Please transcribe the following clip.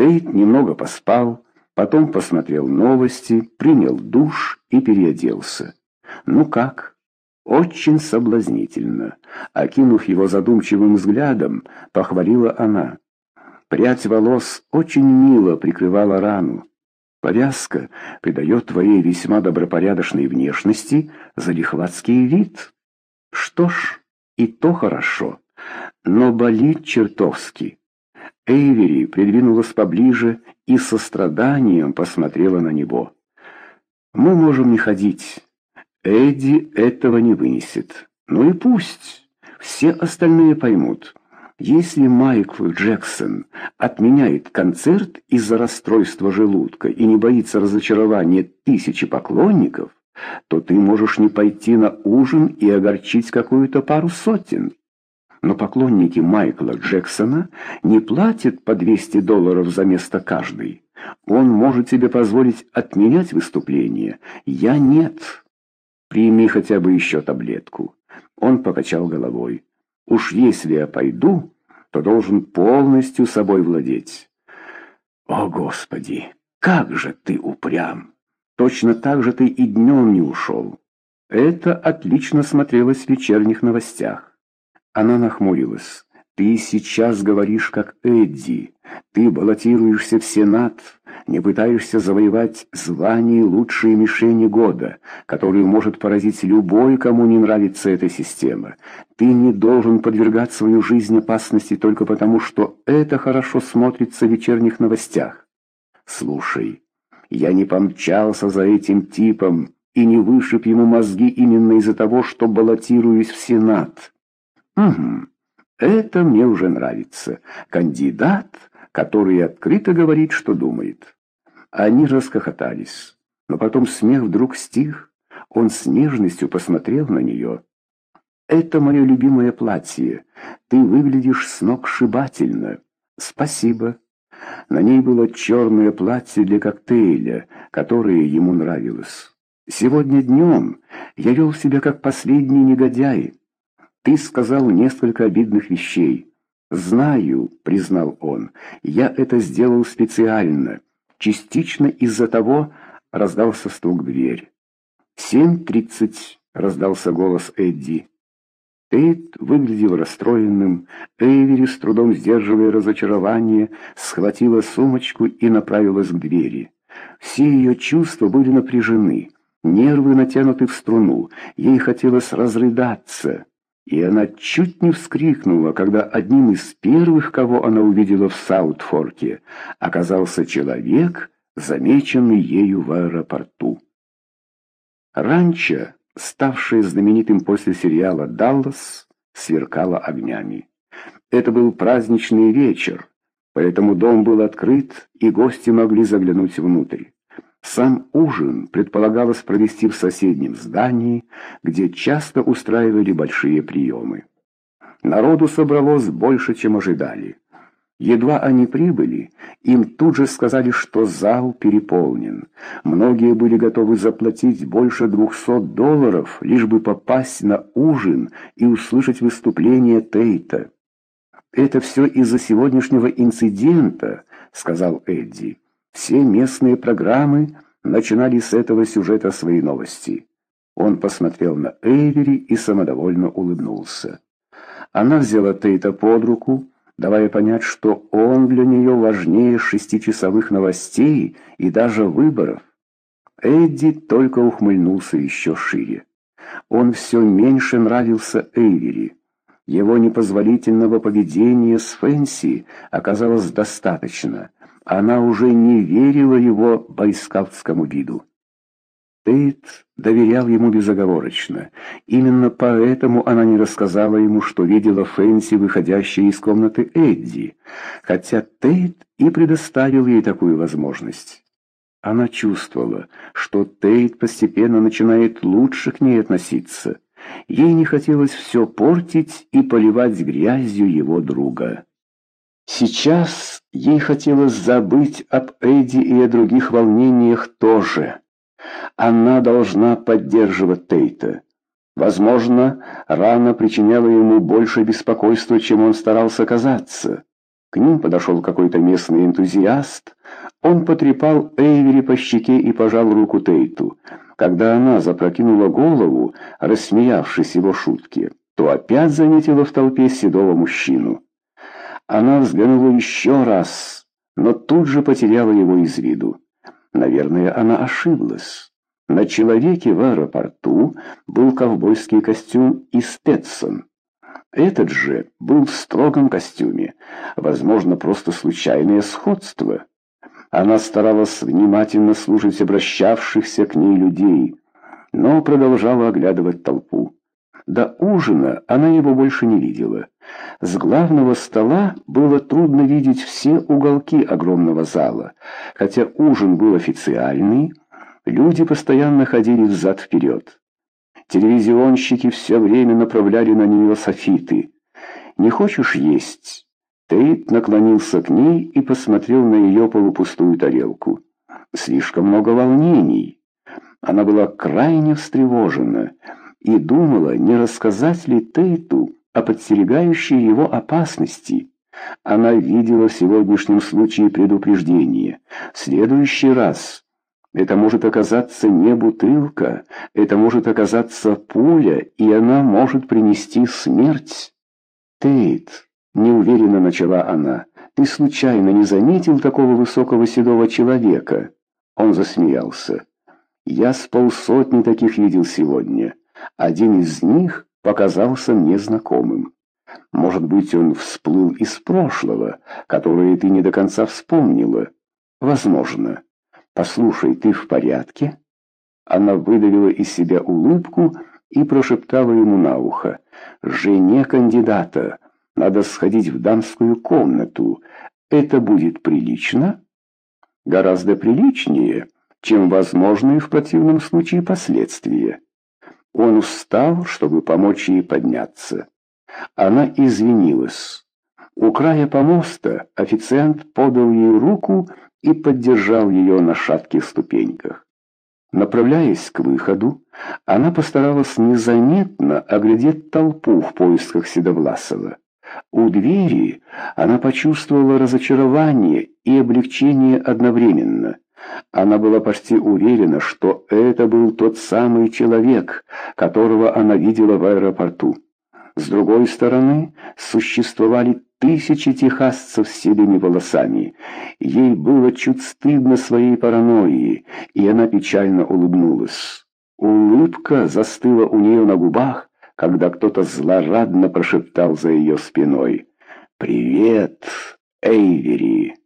Тейт немного поспал, потом посмотрел новости, принял душ и переоделся. «Ну как?» «Очень соблазнительно», — окинув его задумчивым взглядом, похвалила она. Прядь волос очень мило прикрывала рану. Повязка придает твоей весьма добропорядочной внешности залихватский вид. Что ж, и то хорошо, но болит чертовски. Эйвери придвинулась поближе и со страданием посмотрела на него. «Мы можем не ходить. Эдди этого не вынесет. Ну и пусть. Все остальные поймут». Если Майкл Джексон отменяет концерт из-за расстройства желудка и не боится разочарования тысячи поклонников, то ты можешь не пойти на ужин и огорчить какую-то пару сотен. Но поклонники Майкла Джексона не платят по 200 долларов за место каждый. Он может себе позволить отменять выступление. Я нет. Прими хотя бы еще таблетку. Он покачал головой. Уж если я пойду, то должен полностью собой владеть. О, Господи, как же ты упрям! Точно так же ты и днем не ушел. Это отлично смотрелось в вечерних новостях. Она нахмурилась. Ты сейчас говоришь как Эдди. Ты баллотируешься в Сенат, не пытаешься завоевать звание лучшей мишени года, которую может поразить любой, кому не нравится эта система. Ты не должен подвергать свою жизнь опасности только потому, что это хорошо смотрится в вечерних новостях. Слушай, я не помчался за этим типом и не вышиб ему мозги именно из-за того, что баллотируюсь в Сенат. Угу. Это мне уже нравится. Кандидат, который открыто говорит, что думает. Они расхохотались. Но потом смех вдруг стих. Он с нежностью посмотрел на нее. «Это мое любимое платье. Ты выглядишь сногсшибательно. Спасибо». На ней было черное платье для коктейля, которое ему нравилось. «Сегодня днем я вел себя как последний негодяй. Ты сказал несколько обидных вещей. Знаю, признал он, я это сделал специально. Частично из-за того раздался стук в дверь. «Семь тридцать», — раздался голос Эдди. Тейт выглядел расстроенным. Эйвери, с трудом сдерживая разочарование, схватила сумочку и направилась к двери. Все ее чувства были напряжены, нервы натянуты в струну, ей хотелось разрыдаться. И она чуть не вскрикнула, когда одним из первых, кого она увидела в Саутфорке, оказался человек, замеченный ею в аэропорту. Ранчо, ставшее знаменитым после сериала «Даллас», сверкало огнями. Это был праздничный вечер, поэтому дом был открыт, и гости могли заглянуть внутрь. Сам ужин предполагалось провести в соседнем здании, где часто устраивали большие приемы. Народу собралось больше, чем ожидали. Едва они прибыли, им тут же сказали, что зал переполнен. Многие были готовы заплатить больше двухсот долларов, лишь бы попасть на ужин и услышать выступление Тейта. «Это все из-за сегодняшнего инцидента», — сказал Эдди. Все местные программы начинали с этого сюжета свои новости. Он посмотрел на Эйвери и самодовольно улыбнулся. Она взяла Тейта под руку, давая понять, что он для нее важнее шестичасовых новостей и даже выборов. Эдди только ухмыльнулся еще шире. Он все меньше нравился Эйвери. Его непозволительного поведения с Фэнси оказалось достаточно — она уже не верила его бойскаутскому виду. Тейт доверял ему безоговорочно. Именно поэтому она не рассказала ему, что видела Фэнси, выходящей из комнаты Эдди, хотя Тейт и предоставил ей такую возможность. Она чувствовала, что Тейт постепенно начинает лучше к ней относиться. Ей не хотелось все портить и поливать грязью его друга. Сейчас ей хотелось забыть об Эдди и о других волнениях тоже. Она должна поддерживать Тейта. Возможно, рана причиняла ему больше беспокойства, чем он старался казаться. К ним подошел какой-то местный энтузиаст. Он потрепал Эйвери по щеке и пожал руку Тейту. Когда она запрокинула голову, рассмеявшись его шутке, то опять заметила в толпе седого мужчину. Она взглянула еще раз, но тут же потеряла его из виду. Наверное, она ошиблась. На человеке в аэропорту был ковбойский костюм и Стетсон. Этот же был в строгом костюме. Возможно, просто случайное сходство. Она старалась внимательно слушать обращавшихся к ней людей, но продолжала оглядывать толпу. До ужина она его больше не видела. С главного стола было трудно видеть все уголки огромного зала. Хотя ужин был официальный, люди постоянно ходили взад-вперед. Телевизионщики все время направляли на нее софиты. «Не хочешь есть?» Тейт наклонился к ней и посмотрел на ее полупустую тарелку. Слишком много волнений. Она была крайне встревожена и думала, не рассказать ли Тейту о подстерегающей его опасности. Она видела в сегодняшнем случае предупреждение. В следующий раз это может оказаться не бутылка, это может оказаться пуля, и она может принести смерть. Тейт, неуверенно начала она, ты случайно не заметил такого высокого седого человека? Он засмеялся. Я с полсотни таких видел сегодня. Один из них показался мне знакомым. Может быть, он всплыл из прошлого, которое ты не до конца вспомнила. Возможно. «Послушай, ты в порядке?» Она выдавила из себя улыбку и прошептала ему на ухо. «Жене кандидата надо сходить в дамскую комнату. Это будет прилично?» «Гораздо приличнее, чем возможные в противном случае последствия». Он устал, чтобы помочь ей подняться. Она извинилась. У края помоста официант подал ей руку и поддержал ее на шатких ступеньках. Направляясь к выходу, она постаралась незаметно оглядеть толпу в поисках Седовласова. У двери она почувствовала разочарование и облегчение одновременно. Она была почти уверена, что это был тот самый человек, которого она видела в аэропорту. С другой стороны, существовали тысячи техасцев с седыми волосами. Ей было чуть стыдно своей паранойи, и она печально улыбнулась. Улыбка застыла у нее на губах, когда кто-то злорадно прошептал за ее спиной «Привет, Эйвери!»